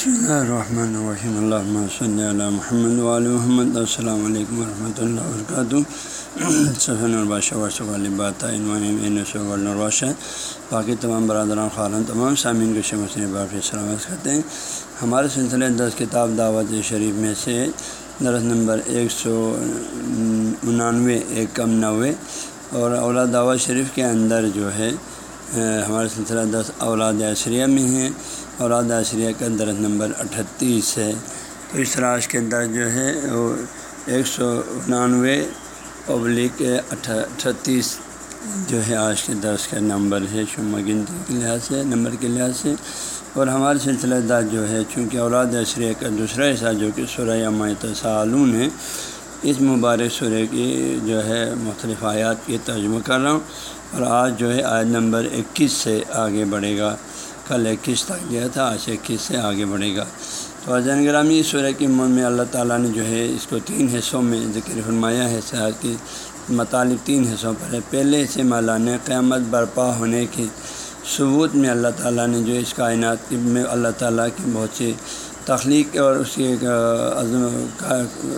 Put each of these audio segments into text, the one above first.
الرحمن الرحیم اللہ صلی اللہ محمد علیہ محمد السلام علیکم ورحمۃ اللہ وبرکاتہ سفین الباشہ ورثہ بات الرواشہ باقی تمام برادران خارن تمام سامعین کے شمس باقی سلامت کرتے ہیں ہمارے سلسلے دس کتاب دعوت شریف میں سے درس نمبر ایک سو انانوے ایک کم نوے اور اولاد دعوت شریف کے اندر جو ہے ہمارے سلسلہ دس اولاد عشریہ میں ہیں۔ اولاد عشریہ کا درس نمبر اٹھتیس ہے۔ تو اس راش کے اندر جو ہے، وہ ایک سو انانوے پبلک اٹھتیس جو ہے، آج کے درس کا نمبر ہے، شمہ گنتی کے لحاظ سے، نمبر کے لحاظ سے۔ اور ہمارے سلسلہ دار جو ہے، چونکہ اولاد عشریہ کا دوسرا حصہ جو کہ سورہ مایت سالون ہے، اس مبارک سورہ کی جو ہے، مختلف آیات کی ترجمہ کر رہا ہوں۔ اور آج جو ہے آیت نمبر اکیس سے آگے بڑھے گا۔ کل اکیس تک گیا تھا، آج اکیس سے آگے بڑھے گا۔ تو اجین گرامی سورہ کی من میں اللہ تعالیٰ نے جو ہے اس کو تین حصوں میں ذکر فرمایا ہے۔ صحت کی مطالب تین حصوں پر ہے۔ پہلے سے مولا نے قیامت برپا ہونے کی ثبوت میں اللہ تعالیٰ نے جو اس کائنات میں اللہ تعالیٰ کی بہت سی تخلیق اور اس کی عظم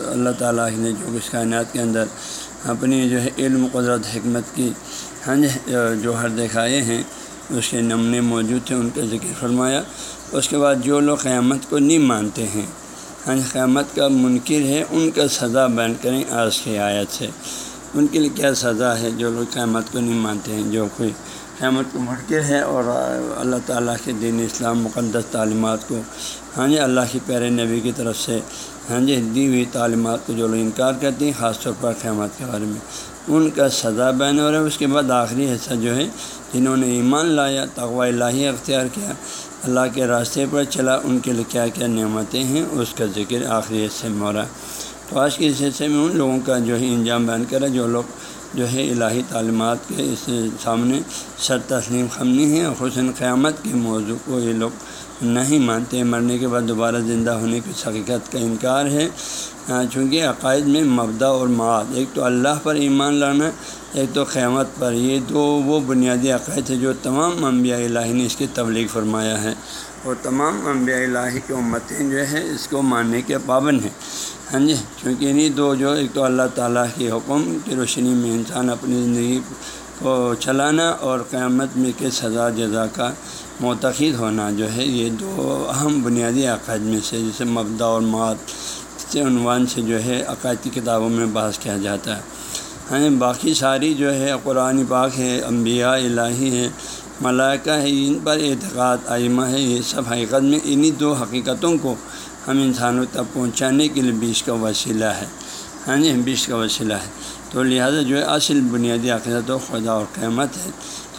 اللہ تعالیٰ نے جو اس کائنات کے اندر اپنی جو ہے علم، قدرت، حکمت کی ہاں جی، جو ہر دکھائے ہیں، اس کے نمونے موجود تھے، ان کا ذکر فرمایا۔ اس کے بعد جو لوگ قیامت کو نہیں مانتے ہیں ہاں جی، قیامت کا منکر ہے، ان کا سزا بیان کریں آج کی آیت سے۔ ان کے لیے کیا سزا ہے جو لوگ قیامت کو نہیں مانتے ہیں؟ جو کوئی قیامت کو منکر ہے اور اللہ تعالیٰ کے دین اسلام مقدس تعلیمات کو ہاں جی اللہ کی پیارے نبی کی طرف سے ہاں جی دی ہوئی تعلیمات کو جو لوگ انکار کرتے ہیں، خاص طور پر قیامت کے بارے میں۔ ان کا سزا بیان ہو رہا ہے، اس کے بعد آخری حصہ جو ہے، جنہوں نے ایمان لایا تغوا الہی اختیار کیا، اللہ کے راستے پر چلا، ان کے لیے کیا کیا نعمتیں ہیں، اس کا ذکر آخری حصے میں ہو رہا ہے۔ تو آج کے اس حصے میں ان لوگوں کا جو ہے انجام بیان کرا جو لوگ جو ہے الہی تعلیمات کے اس سامنے سر تسلیم خمنی ہیں، اور حسن قیامت کے موضوع کو یہ لوگ نہیں مانتے مرنے کے بعد دوبارہ زندہ ہونے کی حقیقت کا انکار ہے۔ چونکہ عقائد میں مبدا اور معاد، ایک تو اللہ پر ایمان لانا، ایک تو قیامت پر۔ یہ دو وہ بنیادی عقائد ہے جو تمام انبیاء الہی نے اس کی تبلیغ فرمایا ہے۔ اور تمام انبیاء الہی کی امتیں جو ہے اس کو ماننے کے پابند ہیں۔ ہاں جی کیونکہ انہیں دو جو، ایک تو اللہ تعالیٰ کی حکم کی روشنی میں انسان اپنی زندگی کو چلانا اور قیامت میں کے سزا جزا کا معتقد ہونا جو ہے، یہ دو اہم بنیادی عقائد میں سے، جسے مبدا اور مات سے عنوان سے جو ہے عقائد کی کتابوں میں بحث کیا جاتا ہے۔ ہاں باقی ساری جو ہے، قرآن پاک ہے، انبیاء الہی ہے ملائکہ ہے ان پر اعتقاد، آئمہ ہے یہ سب حقیقت میں انہی دو حقیقتوں کو ہم انسانوں تک پہنچانے کے لیے بیچ کا وسیلہ ہے۔ ہاں جی بیچ کا وسیلہ ہے۔ تو لہٰذا جو ہے، اصل بنیادی عقیدت و خدا اور قیامت ہے۔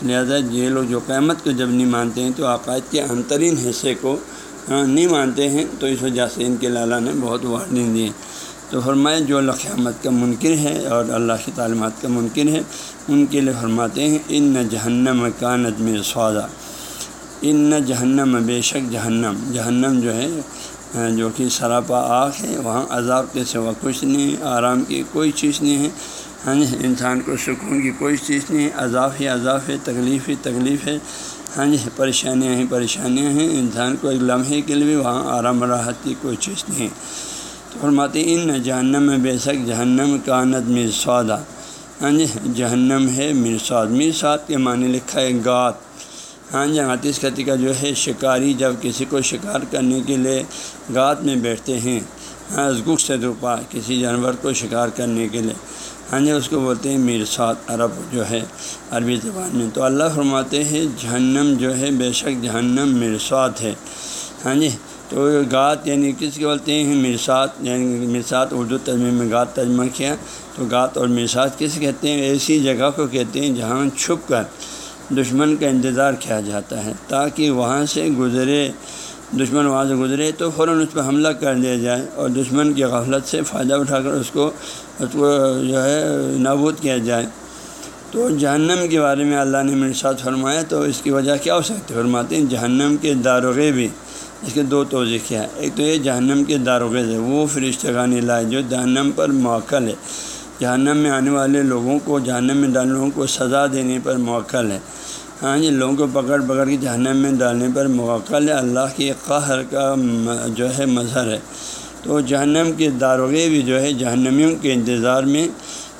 لہٰذا یہ لوگ جو قیامت کو جب نہیں مانتے ہیں تو عقائد کے انترین حصے کو نہیں مانتے ہیں، تو اس وجہ سے ان کے لالا نے بہت وارننگ دی تو فرمائے جو قیامت کا منکر ہے اور اللہ کی تعلیمات کا منکر ہے، ان کے لیے فرماتے ہیں، ان نہ جہنم کا نظم سوادہ ان نہ جہنم، بے شک جہنم۔ جہنم جو ہے جو کہ سراپا آگ ہے، وہاں عذاب کے سوا کچھ نہیں ہے، آرام کی کوئی چیز نہیں ہے۔ ہاں جی انسان کو سکون کی کوئی چیز نہیں ہے عذاب ہی عذاب ہے تکلیف ہی تکلیف ہے۔ ہاں جی پریشانیاں ہی پریشانیاں ہیں۔ انسان کو ایک لمحے کے لیے بھی وہاں آرام راحت کی کوئی چیز نہیں تو فرماتے ان جہنم میں بے شک جہنم کانت مرسوادہ ہاں جی جہنم ہے مرسواد مرسواد کے معنی لکھا ہے گات۔ ہاں جی آتیش کتی کا جو ہے، شکاری جب کسی کو شکار کرنے کے لیے گات میں بیٹھتے ہیں ہاں گک سے روپا کسی جانور کو شکار کرنے کے لیے۔ ہاں جی اس کو بولتے ہیں میرسات عرب جو ہے، عربی زبان میں۔ تو اللہ فرماتے ہیں، جہنم جو ہے، بے شک جہنم مرسوات ہے۔ ہاں جی تو گات یعنی کس کے بولتے ہیں؟ مرسات یعنی مرسات اردو ترجمے میں گات ترجمہ کیا۔ تو گات اور مرسات کس کہتے ہیں؟ ایسی جگہ کو کہتے ہیں جہاں چھپ کر دشمن کا انتظار کیا جاتا ہے، تاکہ وہاں سے گزرے دشمن وہاں سے گزرے تو فوراً اس پہ حملہ کر دیا جائے اور دشمن کی غفلت سے فائدہ اٹھا کر اس کو اس کو جو ہے نابود کیا جائے۔ تو جہنم کے بارے میں اللہ نے مرسات فرمایا تو اس کی وجہ کیا ہو سکتی فرماتے ہیں جہنم کے داروغے بھی۔ اس کے دو توضیع کیا ہے؟ ایک تو یہ جہنم کے داروغز ہے وہ فرشتگان لائے جو جہنم پر موکل ہے جہنم میں آنے والے لوگوں کو، جہنم میں ڈالنے لوگوں کو سزا دینے پر موکل ہے ہاں جی لوگوں کو پکڑ پکڑ کے جہنم میں ڈالنے پر موقل اللہ کی قہر کا جو ہے مظہر ہے۔ تو جہنم کے داروغے بھی جو ہے جہنمیوں کے انتظار میں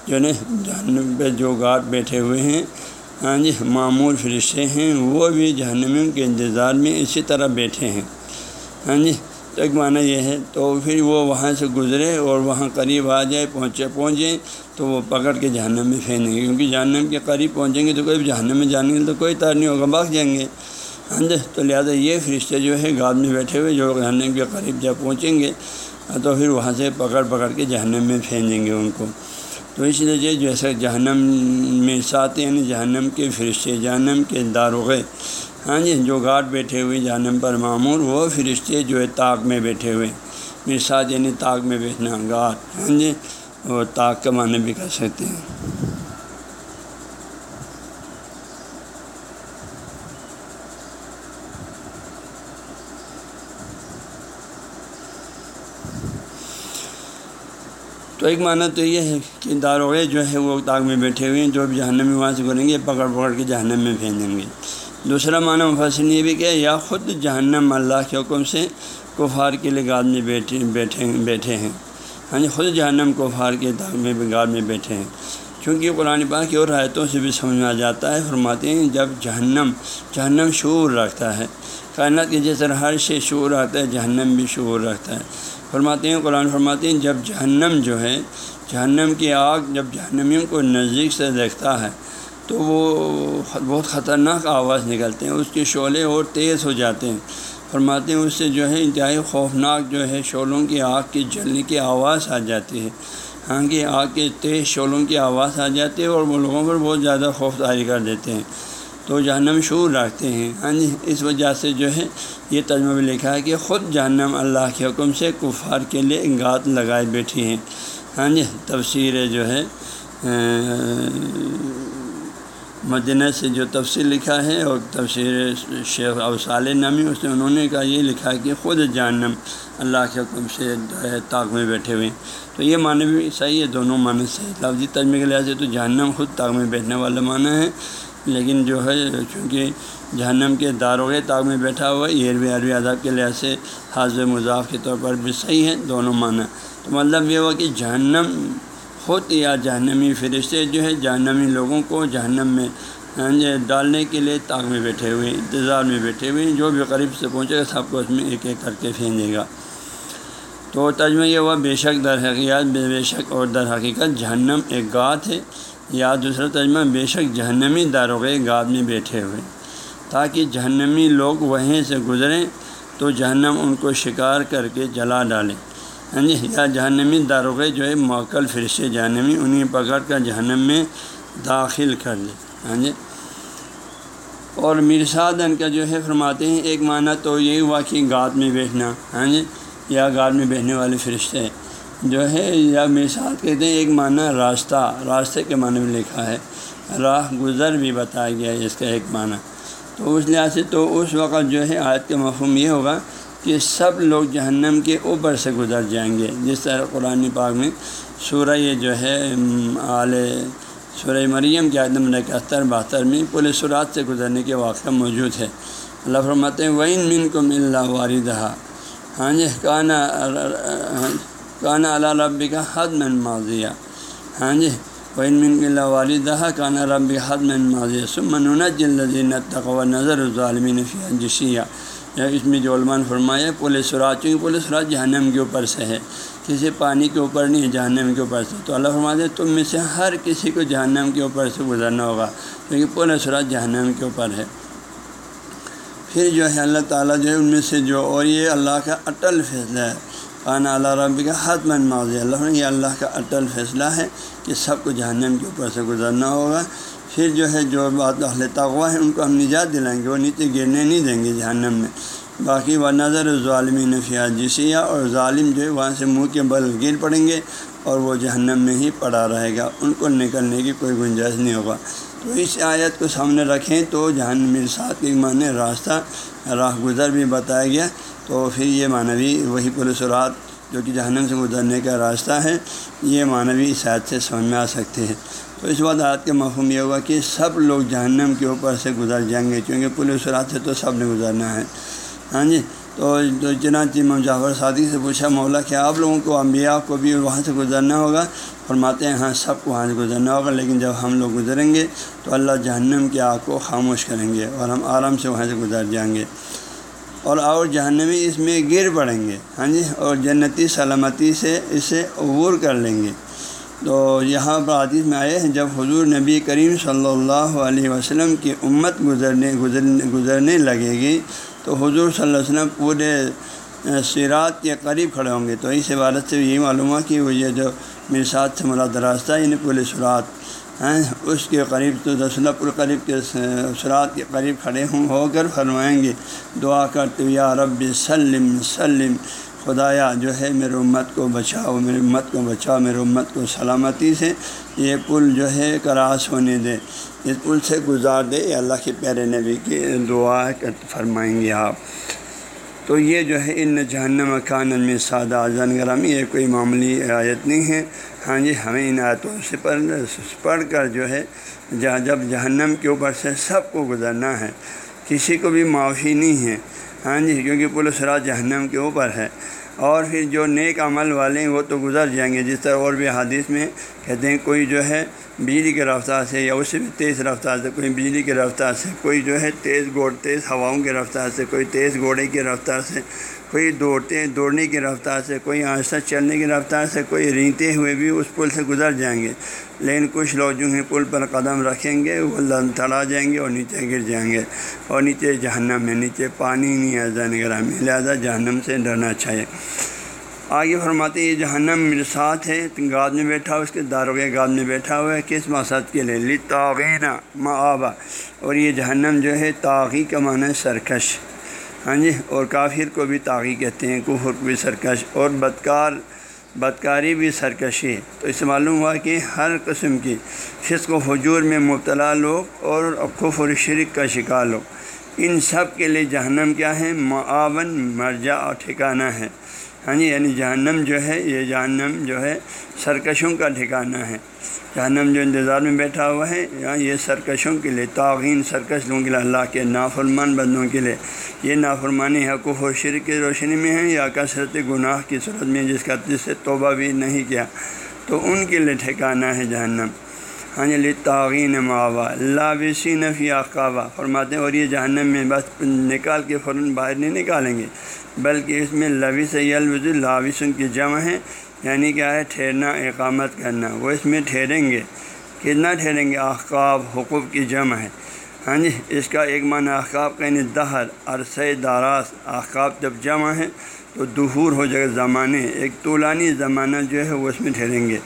جو ہے جہنم پہ جو گارڈ بیٹھے ہوئے ہیں ہاں جی معمول فرشتے ہیں، وہ بھی جہنمیوں کے انتظار میں اسی طرح بیٹھے ہیں۔ ہاں جی ایک معنی یہ ہے۔ تو پھر وہ وہاں سے گزرے اور وہاں قریب آ جائے، پہنچے پہنچیں تو وہ پکڑ کے جہنم میں پھینکیں گے۔ کیونکہ جہنم کے قریب پہنچیں گے تو کوئی جہنم میں جانے گے تو کوئی تار نہیں ہوگا، بھاگ جائیں گے۔ ہاں جی تو لہٰذا یہ فرشتے جو ہے گاد میں بیٹھے ہوئے جو جہنم کے قریب جب پہنچیں گے، تو پھر وہاں سے پکڑ پکڑ کے جہنم میں پھینکیں گے ان کو۔ تو اس لیے جیسے جہنم میں ساتھ یعنی جہنم کے فرشتے جہنم کے داروغے ہاں جی جو گارڈ بیٹھے ہوئے جہنم پر معمور، وہ فرشتے جو ہے تاک میں بیٹھے ہوئے میرے ساتھ یعنی تاک میں بیٹھنا گارڈ ہاں جی وہ تاک کا معنی بھی کر سکتے ہیں۔ تو ایک معنی تو یہ ہے کہ داروغے جو ہے وہ تاغ میں بیٹھے ہوئے ہیں، جو بھی جہنم میں وہاں سے کریں گے، پکڑ پکڑ کے جہنم میں پھینکیں گے۔ دوسرا معنی مفسر یہ بھی کہ یا خود جہنم اللہ کے حکم سے کفار کے لیے گاد میں بیٹھے بیٹھے بیٹھے ہیں۔ ہاں جی خود جہنم کفار کے داغ میں گاد میں بیٹھے ہیں۔ چونکہ قرآن پاک کی اور رایتوں سے بھی سمجھ میں آ جاتا ہے، فرماتے ہیں، جب جہنم جہنم شعور رکھتا ہے۔ کائنات کے جیسے ہر شے شعور آتا ہے، جہنم بھی شعور رکھتا ہے۔ فرماتے ہیں، قرآن فرماتے ہیں، جب جہنم جو ہے، جہنم کی آگ جب جہنمیوں کو نزدیک سے دیکھتا ہے تو وہ بہت خطرناک آواز نکلتے ہیں، اس کے شعلے اور تیز ہو جاتے ہیں۔ فرماتے ہیں، اس سے جو ہے انتہائی خوفناک جو ہے شعلوں کی آگ کی جلنے کی آواز آ جاتی ہے۔ ہاں کہ آگ کے تیز شعلوں کی آواز آ جاتی ہے اور وہ لوگوں پر بہت زیادہ خوف داری کر دیتے ہیں۔ تو جہنم شعور رکھتے ہیں۔ ہاں جی اس وجہ سے جو ہے یہ تجمہ بھی لکھا ہے کہ خود جہنم اللہ کے حکم سے کفار کے لیے گات لگائے بیٹھی ہیں۔ ہاں جی تفسیر جو ہے مدینہ سے جو تفصیل لکھا ہے اور تفسیر شیخ اوسال نامی، اس نے انہوں نے کہا، یہ لکھا کہ خود جہنم اللہ کے حکم سے جو ہے طاق میں بیٹھے ہوئے ہیں۔ تو یہ معنی بھی صحیح ہے، دونوں معنی صحیح لفظی تجمے کے لحاظ سے تو جہنم خود طاق میں بیٹھنے والا معنی ہے، لیکن جو ہے چونکہ جہنم کے داروغ تاغ میں بیٹھا ہوا ہے، یہ عربی عربی ادب کے لحاظ سے حاضر مضاف کے طور پر بھی صحیح ہے دونوں معنی تو مطلب یہ ہوا کہ جہنم خود یا جہنمی فرشتے جو ہے جہنمی لوگوں کو جہنم میں ہاں جی، ڈالنے کے لیے تاغ میں بیٹھے ہوئے، انتظار میں بیٹھے ہوئے، جو بھی قریب سے پہنچے گا، سب کو اس میں ایک ایک کر کے پھینکے گا۔ تو تجمہ یہ ہوا، بے شک در حقیقت، بے شک اور در حقیقت جہنم ایک گات ہے یا دوسرا ترجمہ، بے شک جہنمی داروغے گاد میں بیٹھے ہوئے۔ تاکہ جہنمی لوگ وہیں سے گزریں، تو جہنم ان کو شکار کر کے جلا ڈالیں ہاں جی یا جہنمی داروغے جو ہے موکل فرشتے جہنمی انہیں پکڑ کر جہنم میں داخل کر لیں ہاں جی؟ اور مرساد ان کا جو ہے فرماتے ہیں، ایک معنی تو یہی ہوا کہ گاد میں بیٹھنا ہاں جی؟ یا گاد میں بیٹھنے والے فرشتے جو ہے، یا مثال کہتے ہیں، ایک معنی راستہ، راستے کے معنی میں لکھا ہے۔ راہ گزر بھی بتایا گیا ہے، اس کا ایک معنی۔ تو اس لحاظ سے تو اس وقت جو ہے آیت کا مفہوم یہ ہوگا کہ سب لوگ جہنم کے اوپر سے گزر جائیں گے۔ جس طرح قرآن پاک میں سورہ جو ہے آل، سورہ مریم کے عدم اکہتر، بہتر میں پورے سرات سے گزرنے کے واقعہ موجود ہے۔ اللہ فرماتے وین من کو مل واردہ ہاں جی کانا کانا اللہ ربی کا حد من ماضیہ۔ ہاں جی وین من اللہ والدہ کانا ربی حد من ماضیہ۔ سمن جلدین تقوا نظر ظالمین فی جسیہ یا اس میں جو علمان فرمایا پولیس سراج، چونکہ پولیس سراج جہنم کے اوپر سے ہے۔ کسی پانی کے اوپر نہیں ہے جہنم کے اوپر سے۔ تو اللہ فرماتے تم میں سے ہر کسی کو جہنم کے اوپر سے گزرنا ہوگا، کیونکہ پولیس سراج جہنم کے اوپر ہے۔ پھر جو ہے، اللہ تعالیٰ جو ہے، ان میں سے جو، اور یہ اللہ کا اٹل فیصلہ ہے۔ قان اللہ ربی کا حت من ماضی اللہ یہ اللہ کا اٹل فیصلہ ہے کہ سب کو جہنم کے اوپر سے گزرنا ہوگا۔ پھر جو ہے جو بات اہل تغوا ہے، ان کو ہم نجات دلائیں گے، وہ نیچے گرنے نہیں دیں گے جہنم میں۔ باقی وہ نظر ظالمی نفیات جسیہ اور ظالم جو ہے وہاں سے منہ کے بل گر پڑیں گے اور وہ جہنم میں ہی پڑا رہے گا۔ ان کو نکلنے کی کوئی گنجائش نہیں ہوگا۔ تو اس آیت کو سامنے رکھیں تو جہنم ساتھ کے معنی راستہ، راہ گزر بھی بتایا گیا۔ تو پھر یہ معنوی وہی پولیس رات جو کہ جہنم سے گزرنے کا راستہ ہے، یہ معنوی اس آیت سے سمجھ میں آ سکتے ہیں۔ اس وقت آیت کا مفہوم یہ ہوا کہ سب لوگ جہنم کے اوپر سے گزر جائیں گے کیونکہ پولیس رات سے تو سب نے گزرنا ہے۔ ہاں جی؟ تو چنانچہ امام جعفر سعدی سے پوچھا، مولا کہ آپ لوگوں کو انبیاء کو بھی وہاں سے گزرنا ہوگا؟ فرماتے ہیں ہاں سب کو وہاں سے گزرنا ہوگا، لیکن جب ہم لوگ گزریں گے تو اللہ جہنم کی آگ کو خاموش کریں گے اور ہم آرام سے وہاں سے گزر جائیں گے۔ اور اور جہنمی اس میں گر پڑیں گے۔ ہاں جی؟ اور جنتی سلامتی سے اسے عبور کر لیں گے۔ تو یہاں پر عادث میں آئے ہیں، جب حضور نبی کریم صلی اللہ علیہ وسلم کی امت گزرنے گزرنے گزرنے لگے گی، تو حضور صلی اللہ علیہ وسلم پورے سیرات کے قریب کھڑے ہوں گے۔ تو اس عبارت سے یہی معلوم ہوا کہ وہ یہ جو میرے ساتھ سے مراد راستہ یعنی پورے سرات ہیں اس کے قریب تو دسلہ پر قریب کے سرات کے قریب کھڑے ہوں، ہو کر فرمائیں گے، دعا کرتے یا رب سلم سلم خدایا جو ہے میرے امت کو بچاؤ میری امت کو بچاؤ، میرے امت کو سلامتی سے یہ پل جو ہے کراس ہونے دے۔ اس پل سے گزار دے۔ اللہ کے پیارے نبی کی دعا فرمائیں گے آپ۔ تو یہ جو ہے ان جہنم خان میں سادہ زن گرامی، یہ کوئی معمولی آیت نہیں ہے۔ ہاں جی ہمیں ان آیتوں سے پڑھ پڑھ کر جو ہے جب جہنم کے اوپر سے سب کو گزرنا ہے، کسی کو بھی معافی نہیں ہے۔ ہاں جی کیونکہ پولیس راج جہنم کے اوپر ہے۔ اور پھر جو نیک عمل والے ہیں وہ تو گزر جائیں گے۔ جس طرح اور بھی حادث میں کہتے ہیں، کوئی جو ہے بجلی کے رفتار سے یا اس سے بھی تیز رفتار سے، کوئی بجلی کے رفتار سے، کوئی جو ہے تیز گوڑ، تیز ہواؤں کے رفتار سے، کوئی تیز گھوڑے کی رفتار سے کوئی دوڑتے دوڑنے کی رفتار سے، کوئی آہستہ چلنے کی رفتار سے، کوئی رینگتے ہوئے بھی اس پل سے گزر جائیں گے۔ لیکن کچھ لوگ جو ہیں، پل پر قدم رکھیں گے، وہ لن تڑا جائیں گے اور نیچے گر جائیں گے۔ اور نیچے جہنم میں، نیچے پانی نہیں ہے زین میں لہٰذا جہنم سے ڈرنا اچھا چاہیے آگے فرماتے یہ جہنم میرے ساتھ ہے گاد میں بیٹھا ہوا اس کے داروغ گاد میں بیٹھا ہوا ہے، کس مقصد کے لیے؟ لی تعینہ اور یہ جہنم جو ہے، تاغی کا معنی ہے سرکش۔ ہاں جی اور کافر کو بھی تاغی کہتے ہیں، کفر بھی سرکش، اور بدکار، بدکاری بھی سرکشی۔ ہے تو اس سے معلوم ہوا کہ ہر قسم کی فسق و حجور میں مبتلا لوگ اور کفر شرک کا شکار لوگ۔ ان سب کے لیے جہنم کیا ہے؟ معاون، مرجع اور ٹھکانہ ہے۔ ہاں جی یعنی جہنم جو ہے، یہ جہنم جو ہے سرکشوں کا ٹھکانہ ہے۔ جہنم جو انتظار میں بیٹھا ہوا ہے یا یہ سرکشوں کے لیے تعین سرکش لوگوں کے لیے، اللہ کے نافرمان بندوں کے لیے۔ یہ نافرمانی حقوق و شرک کی روشنی میں ہے یا کثرت گناہ کی صورت میں جس کا جس سے توبہ بھی نہیں کیا۔ تو ان کے لیے ٹھکانہ ہے جہنم۔ ہاں جی تعین ماوا لابسی نفی آقابہ فرماتے ہیں، اور یہ جہنم میں بس نکال کے فوراً باہر نہیں نکالیں گے، بلکہ اس میں لوی سیلوز لاوسن کی جمع ہے یعنی کیا ہے ٹھہرنا، اقامت کرنا۔ وہ اس میں ٹھہریں گے۔ کتنا ٹھہریں گے؟ احقاب حقوق کی جمع ہے ہاں جی اس کا ایک معنی احقاب کا یعنی دہر عرصۂ داراس احقاب جب جمع ہے تو دہور ہو جائے گا زمانے۔ ایک طولانی زمانہ جو ہے، وہ اس میں ٹھہریں گے۔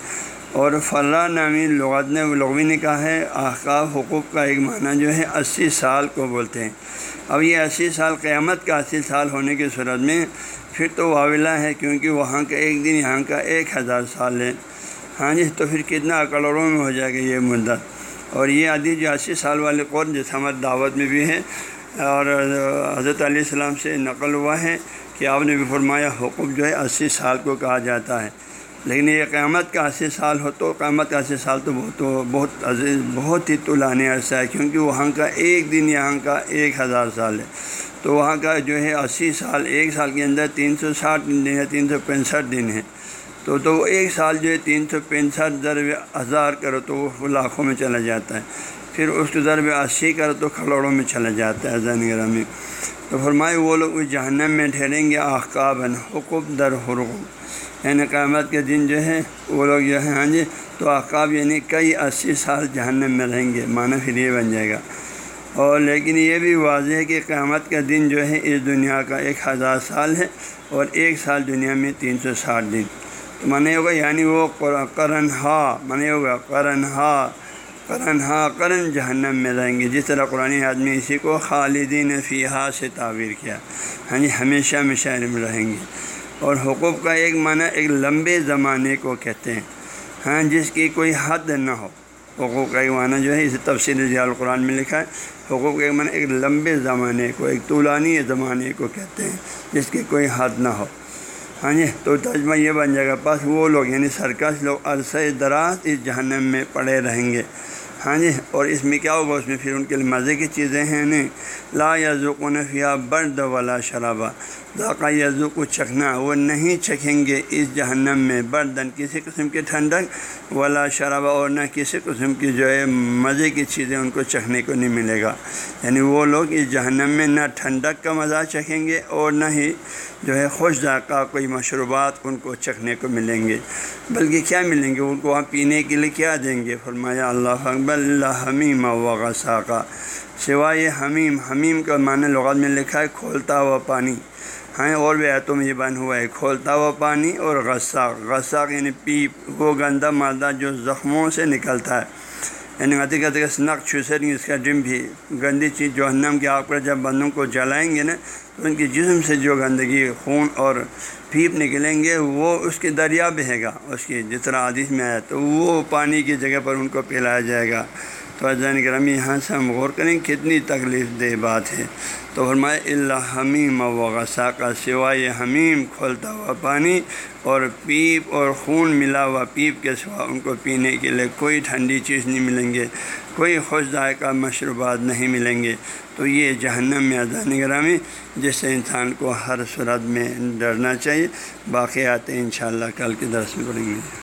اور فلاں نامی لغت نے لغوی نے کہا ہے احقاب حقوق کا ایک معنی جو ہے اسی سال کو بولتے ہیں۔ اب یہ اسی سال قیامت کا اسی سال ہونے کی صورت میں پھر تو واولا ہے کیونکہ وہاں کا ایک دن یہاں کا ایک ہزار سال ہے۔ ہاں جی تو پھر کتنا کروڑوں میں ہو جائے گا یہ مدت۔ اور یہ عادی جو اسی سال والے قرن جیسے ہمارے دعوت میں بھی ہے۔ اور حضرت علیہ السلام سے نقل ہوا ہے کہ آپ نے بھی فرمایا حقوق جو ہے اسی سال کو کہا جاتا ہے۔ لیکن یہ قیامت کا اسی سال ہو تو قیامت کا اسی سال تو بہت بہت عزیز بہت ہی طولانی عرصہ ہے، کیونکہ وہاں کا ایک دن یہاں کا ایک ہزار سال ہے۔ تو وہاں کا جو ہے اسی سال ایک سال کے اندر تین سو ساٹھ دن ہے، تین سو پینسٹھ دن ہے۔ تو تو ایک سال جو ہے تین سو پینسٹھ ضرب ہزار کرو تو وہ لاکھوں میں چلا جاتا ہے۔ پھر اس کے ضرب اسی کرو تو کروڑوں میں چلا جاتا ہے زین گرہ تو فرمائے وہ لوگ اس جہنم میں ٹھہریں گے آخاب حقوق در حرق یعنی قیامت کے دن جو ہے، وہ لوگ جو ہے ہاں جی تو آقاب یعنی کئی اسی سال جہنم میں رہیں گے، معنی پھر یہ بن جائے گا۔ اور لیکن یہ بھی واضح ہے کہ قیامت کا دن جو ہے، اس دنیا کا ایک ہزار سال ہے اور ایک سال دنیا میں تین سو ساٹھ دن۔ تو مانے ہوگا یعنی وہ کرن ہا مانے ہوگا کرن ہا کرن ہا کرن جہنم میں رہیں گے۔ جس طرح قرآن آدمی اسی کو خالدین فیحا سے تعبیر کیا ہاں جی ہمیشہ ہمیشہ میں رہیں گے۔ اور حقوق کا ایک معنی ایک لمبے زمانے کو کہتے ہیں۔ ہاں جس کی کوئی حد نہ ہو۔ حقوق کا ایک معنی جو ہے، اسے تفصیل ضیاء القرآن میں لکھا ہے۔ حقوق کا ایک معنی ایک لمبے زمانے کو، ایک طولانی زمانے کو کہتے ہیں، جس کی کوئی حد نہ ہو۔ ہاں جی تو ترجمہ یہ بن جائے گا۔ پس وہ لوگ یعنی سرکس لوگ عرصۂ دراز اس جہنم میں پڑے رہیں گے۔ ہاں جی اور اس میں کیا ہوگا؟ اس میں پھر ان کے لیے مزے کی چیزیں ہیں نہیں۔ لا یا ذوقنفیہ برد والا شرابہ ذاکہ یزو کو چکھنا، وہ نہیں چکھیں گے اس جہنم میں بردن کسی قسم کی ٹھنڈک والا شرابہ اور نہ کسی قسم کی جو ہے مزے کی چیزیں ان کو چکھنے کو نہیں ملے گا۔ یعنی وہ لوگ اس جہنم میں نہ ٹھنڈک کا مزہ چکھیں گے اور نہ ہی جو ہے خوش ذائقہ کوئی مشروبات ان کو چکھنے کو ملیں گے۔ بلکہ کیا ملیں گے؟ ان کو وہاں پینے کے لیے کیا دیں گے؟ فرمایا، اللہ اکبر، اللہ حمیم و غساقہ۔ سوائے حمیم حمیم کا معنی لغات میں لکھا ہے، کھولتا ہوا پانی۔ ہاں اور بھی آیتوں میں یہ بن ہوا ہے، کھولتا ہوا پانی اور غساق۔ غساق یعنی پیپ، وہ گندہ مادہ جو زخموں سے نکلتا ہے۔ یعنی کہتے کہ نق چھوسر اس کا ڈم بھی گندی چیز جو کے آگ پر جب بندوں کو جلائیں گے نا، تو ان کے جسم سے جو گندگی، خون اور پھیپ نکلیں گے، وہ اس کے دریا بہے گا، اس کی جس طرح عادث میں آیا، تو وہ پانی کی جگہ پر ان کو پلایا جائے گا۔ تو عزین گرامی یہاں سے ہم غور کریں کتنی تکلیف دہ بات ہے۔ تو فرمائے، اللہ حمیم و غصہ کا سوائے حمیم کھولتا ہوا پانی اور پیپ اور خون ملا ہوا پیپ کے سوا ان کو پینے کے لیے کوئی ٹھنڈی چیز نہیں ملیں گے، کوئی خوش ذائقہ مشروبات نہیں ملیں گے۔ تو یہ جہنم میں اذان گرامی، جس سے انسان کو ہر صورت میں ڈرنا چاہیے۔ باقی آتے ہیں انشاءاللہ کل کے درس میں پڑھیں گے۔